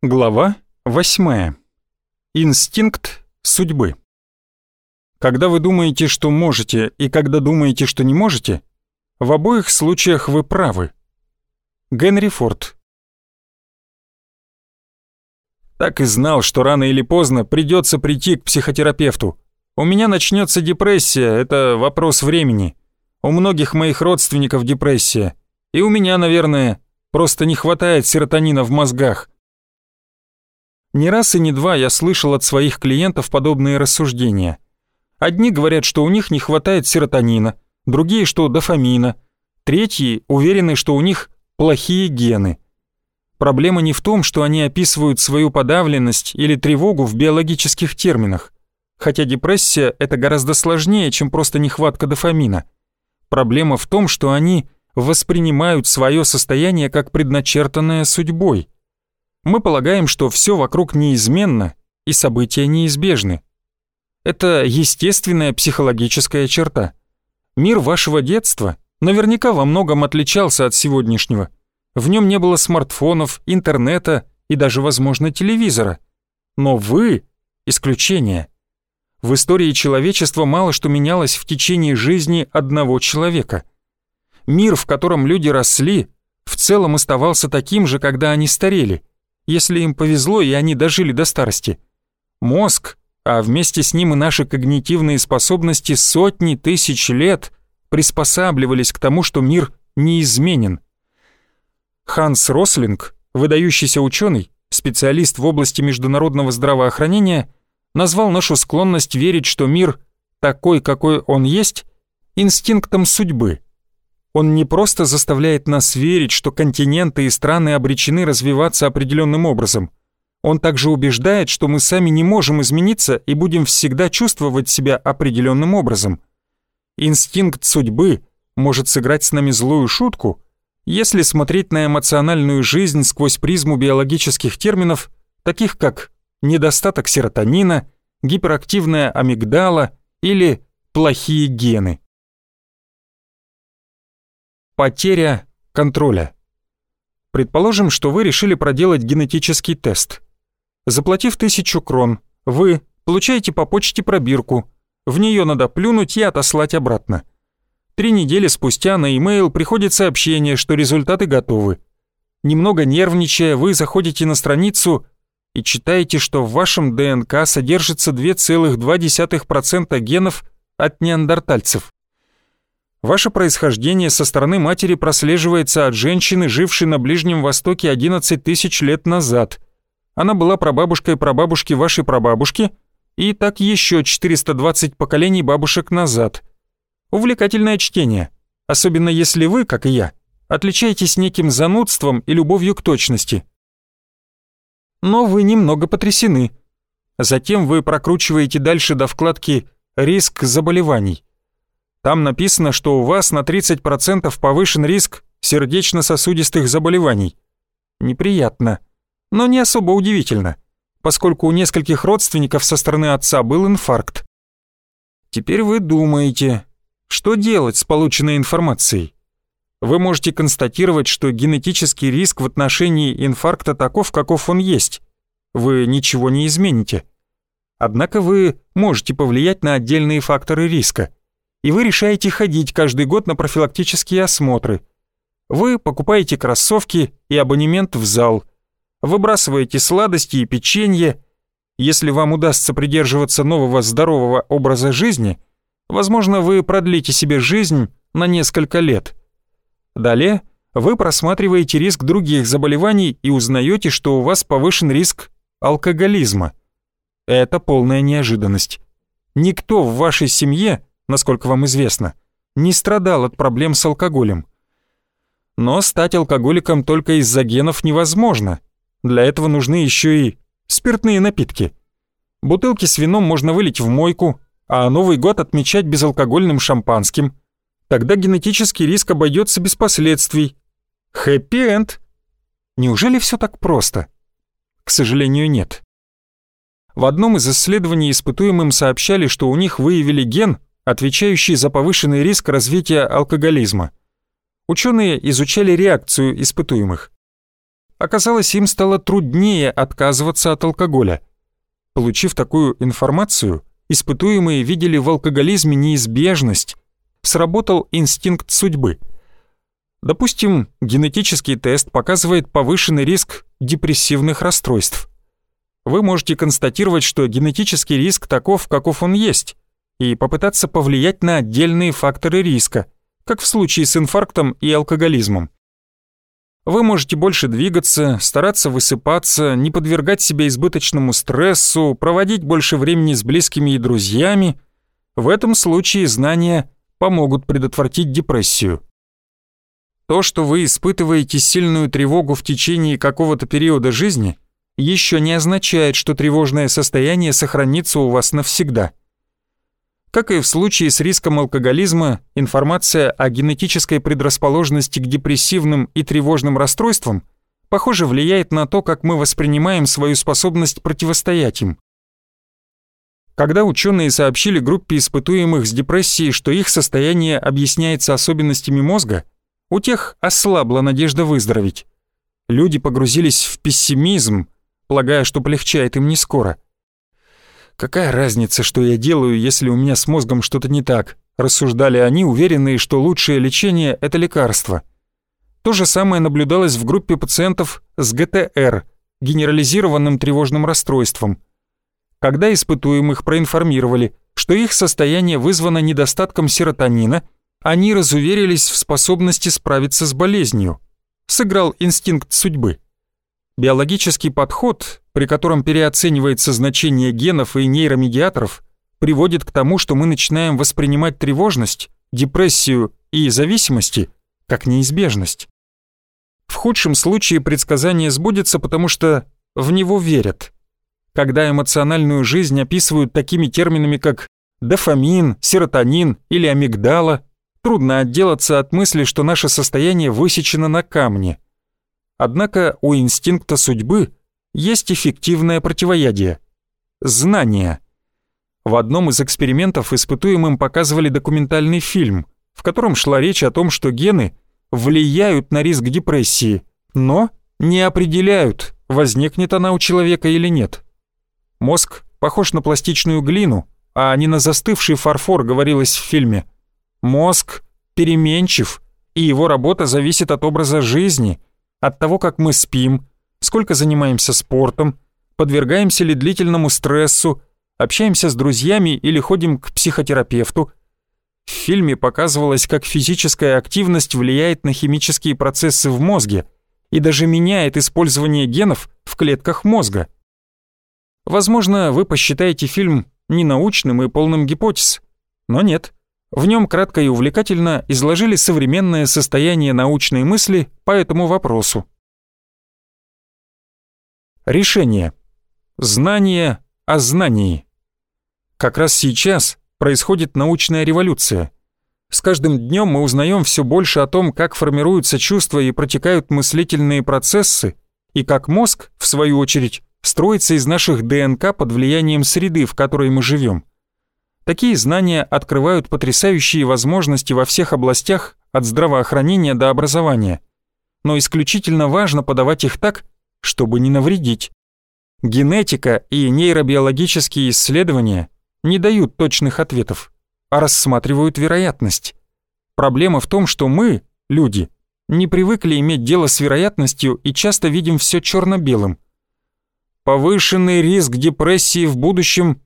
Глава 8. Инстинкт судьбы. Когда вы думаете, что можете, и когда думаете, что не можете, в обоих случаях вы правы. Генри Форд. Так и знал, что рано или поздно придется прийти к психотерапевту. У меня начнется депрессия, это вопрос времени. У многих моих родственников депрессия. И у меня, наверное, просто не хватает серотонина в мозгах. Не раз и не два я слышал от своих клиентов подобные рассуждения. Одни говорят, что у них не хватает серотонина, другие, что дофамина, третьи уверены, что у них плохие гены. Проблема не в том, что они описывают свою подавленность или тревогу в биологических терминах, хотя депрессия – это гораздо сложнее, чем просто нехватка дофамина. Проблема в том, что они воспринимают свое состояние как предначертанное судьбой – мы полагаем, что все вокруг неизменно и события неизбежны. Это естественная психологическая черта. Мир вашего детства наверняка во многом отличался от сегодняшнего. В нем не было смартфонов, интернета и даже, возможно, телевизора. Но вы – исключение. В истории человечества мало что менялось в течение жизни одного человека. Мир, в котором люди росли, в целом оставался таким же, когда они старели если им повезло и они дожили до старости. Мозг, а вместе с ним и наши когнитивные способности сотни тысяч лет приспосабливались к тому, что мир неизменен. Ханс Рослинг, выдающийся ученый, специалист в области международного здравоохранения, назвал нашу склонность верить, что мир такой, какой он есть, инстинктом судьбы – он не просто заставляет нас верить, что континенты и страны обречены развиваться определенным образом. Он также убеждает, что мы сами не можем измениться и будем всегда чувствовать себя определенным образом. Инстинкт судьбы может сыграть с нами злую шутку, если смотреть на эмоциональную жизнь сквозь призму биологических терминов, таких как недостаток серотонина, гиперактивная амигдала или плохие гены. Потеря контроля. Предположим, что вы решили проделать генетический тест. Заплатив тысячу крон, вы получаете по почте пробирку. В нее надо плюнуть и отослать обратно. Три недели спустя на e-mail приходит сообщение, что результаты готовы. Немного нервничая, вы заходите на страницу и читаете, что в вашем ДНК содержится 2,2% генов от неандертальцев. Ваше происхождение со стороны матери прослеживается от женщины, жившей на Ближнем Востоке 11 тысяч лет назад. Она была прабабушкой прабабушки вашей прабабушки и так еще 420 поколений бабушек назад. Увлекательное чтение, особенно если вы, как и я, отличаетесь неким занудством и любовью к точности. Но вы немного потрясены. Затем вы прокручиваете дальше до вкладки «Риск заболеваний». Там написано, что у вас на 30% повышен риск сердечно-сосудистых заболеваний. Неприятно, но не особо удивительно, поскольку у нескольких родственников со стороны отца был инфаркт. Теперь вы думаете, что делать с полученной информацией? Вы можете констатировать, что генетический риск в отношении инфаркта таков, каков он есть. Вы ничего не измените. Однако вы можете повлиять на отдельные факторы риска – и вы решаете ходить каждый год на профилактические осмотры. Вы покупаете кроссовки и абонемент в зал, выбрасываете сладости и печенье. Если вам удастся придерживаться нового здорового образа жизни, возможно, вы продлите себе жизнь на несколько лет. Далее вы просматриваете риск других заболеваний и узнаете, что у вас повышен риск алкоголизма. Это полная неожиданность. Никто в вашей семье насколько вам известно, не страдал от проблем с алкоголем. Но стать алкоголиком только из-за генов невозможно. Для этого нужны еще и спиртные напитки. Бутылки с вином можно вылить в мойку, а Новый год отмечать безалкогольным шампанским. Тогда генетический риск обойдется без последствий. Хэппи-энд. Неужели все так просто? К сожалению, нет. В одном из исследований испытуемым сообщали, что у них выявили ген, отвечающий за повышенный риск развития алкоголизма. Ученые изучали реакцию испытуемых. оказалось, им стало труднее отказываться от алкоголя. Получив такую информацию, испытуемые видели в алкоголизме неизбежность, сработал инстинкт судьбы. Допустим, генетический тест показывает повышенный риск депрессивных расстройств. Вы можете констатировать, что генетический риск таков, каков он есть, и попытаться повлиять на отдельные факторы риска, как в случае с инфарктом и алкоголизмом. Вы можете больше двигаться, стараться высыпаться, не подвергать себя избыточному стрессу, проводить больше времени с близкими и друзьями. В этом случае знания помогут предотвратить депрессию. То, что вы испытываете сильную тревогу в течение какого-то периода жизни, еще не означает, что тревожное состояние сохранится у вас навсегда. Как и в случае с риском алкоголизма, информация о генетической предрасположенности к депрессивным и тревожным расстройствам, похоже, влияет на то, как мы воспринимаем свою способность противостоять им. Когда ученые сообщили группе испытуемых с депрессией, что их состояние объясняется особенностями мозга, у тех ослабла надежда выздороветь. Люди погрузились в пессимизм, полагая, что полегчает им не скоро. «Какая разница, что я делаю, если у меня с мозгом что-то не так?» рассуждали они, уверенные, что лучшее лечение – это лекарство. То же самое наблюдалось в группе пациентов с ГТР – генерализированным тревожным расстройством – когда испытуемых проинформировали, что их состояние вызвано недостатком серотонина, они разуверились в способности справиться с болезнью. Сыграл инстинкт судьбы. Биологический подход, при котором переоценивается значение генов и нейромедиаторов, приводит к тому, что мы начинаем воспринимать тревожность, депрессию и зависимости как неизбежность. В худшем случае предсказание сбудется, потому что в него верят – когда эмоциональную жизнь описывают такими терминами, как дофамин, серотонин или амигдала, трудно отделаться от мысли, что наше состояние высечено на камне. Однако у инстинкта судьбы есть эффективное противоядие – знание. В одном из экспериментов испытуемым показывали документальный фильм, в котором шла речь о том, что гены влияют на риск депрессии, но не определяют, возникнет она у человека или нет. Мозг похож на пластичную глину, а не на застывший фарфор, говорилось в фильме. Мозг переменчив, и его работа зависит от образа жизни, от того, как мы спим, сколько занимаемся спортом, подвергаемся ли длительному стрессу, общаемся с друзьями или ходим к психотерапевту. В фильме показывалось, как физическая активность влияет на химические процессы в мозге и даже меняет использование генов в клетках мозга – Возможно, вы посчитаете фильм ненаучным и полным гипотез, но нет. В нем кратко и увлекательно изложили современное состояние научной мысли по этому вопросу. Решение. Знание о знании. Как раз сейчас происходит научная революция. С каждым днем мы узнаем все больше о том, как формируются чувства и протекают мыслительные процессы, и как мозг, в свою очередь, строится из наших ДНК под влиянием среды, в которой мы живем. Такие знания открывают потрясающие возможности во всех областях от здравоохранения до образования. Но исключительно важно подавать их так, чтобы не навредить. Генетика и нейробиологические исследования не дают точных ответов, а рассматривают вероятность. Проблема в том, что мы, люди, не привыкли иметь дело с вероятностью и часто видим все черно-белым – Повышенный риск депрессии в будущем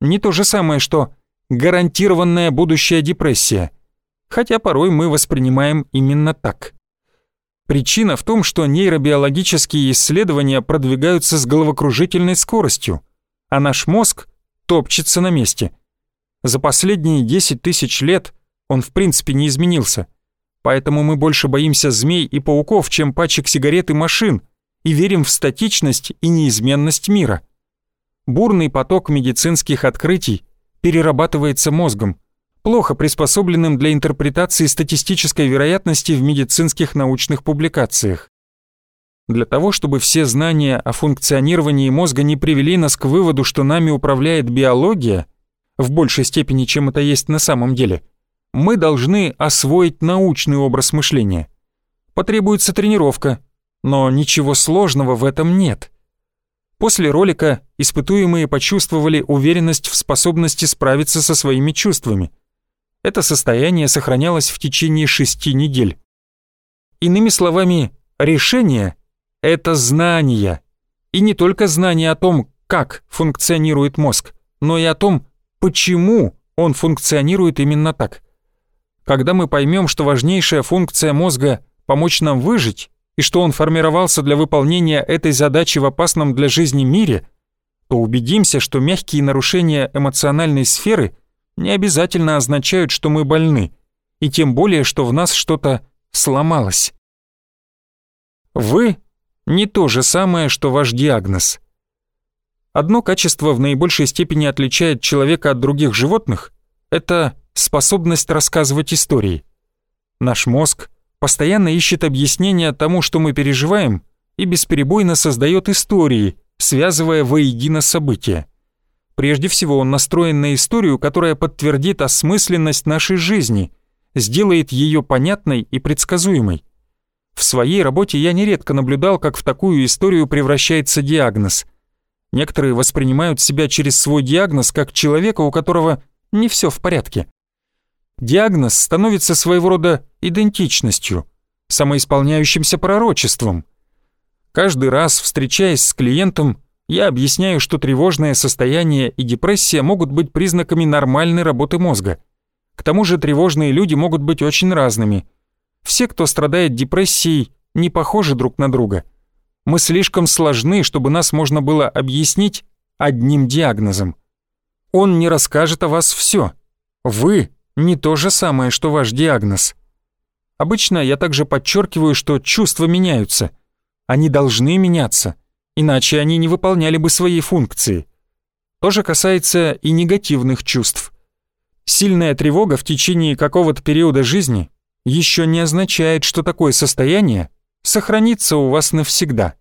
не то же самое, что гарантированная будущая депрессия, хотя порой мы воспринимаем именно так. Причина в том, что нейробиологические исследования продвигаются с головокружительной скоростью, а наш мозг топчется на месте. За последние 10 тысяч лет он в принципе не изменился, поэтому мы больше боимся змей и пауков, чем пачек сигарет и машин – и верим в статичность и неизменность мира. Бурный поток медицинских открытий перерабатывается мозгом, плохо приспособленным для интерпретации статистической вероятности в медицинских научных публикациях. Для того, чтобы все знания о функционировании мозга не привели нас к выводу, что нами управляет биология, в большей степени, чем это есть на самом деле, мы должны освоить научный образ мышления. Потребуется тренировка, Но ничего сложного в этом нет. После ролика испытуемые почувствовали уверенность в способности справиться со своими чувствами. Это состояние сохранялось в течение шести недель. Иными словами, решение — это знание. И не только знание о том, как функционирует мозг, но и о том, почему он функционирует именно так. Когда мы поймем, что важнейшая функция мозга — помочь нам выжить, и что он формировался для выполнения этой задачи в опасном для жизни мире, то убедимся, что мягкие нарушения эмоциональной сферы не обязательно означают, что мы больны, и тем более, что в нас что-то сломалось. Вы не то же самое, что ваш диагноз. Одно качество в наибольшей степени отличает человека от других животных – это способность рассказывать истории. Наш мозг постоянно ищет объяснения тому, что мы переживаем, и бесперебойно создает истории, связывая воедино события. Прежде всего он настроен на историю, которая подтвердит осмысленность нашей жизни, сделает ее понятной и предсказуемой. В своей работе я нередко наблюдал, как в такую историю превращается диагноз. Некоторые воспринимают себя через свой диагноз как человека, у которого не все в порядке. Диагноз становится своего рода идентичностью, самоисполняющимся пророчеством. Каждый раз, встречаясь с клиентом, я объясняю, что тревожное состояние и депрессия могут быть признаками нормальной работы мозга. К тому же тревожные люди могут быть очень разными – все, кто страдает депрессией, не похожи друг на друга. Мы слишком сложны, чтобы нас можно было объяснить одним диагнозом. Он не расскажет о вас все. Вы не то же самое, что ваш диагноз. Обычно я также подчеркиваю, что чувства меняются. Они должны меняться, иначе они не выполняли бы свои функции. То же касается и негативных чувств. Сильная тревога в течение какого-то периода жизни еще не означает, что такое состояние сохранится у вас навсегда.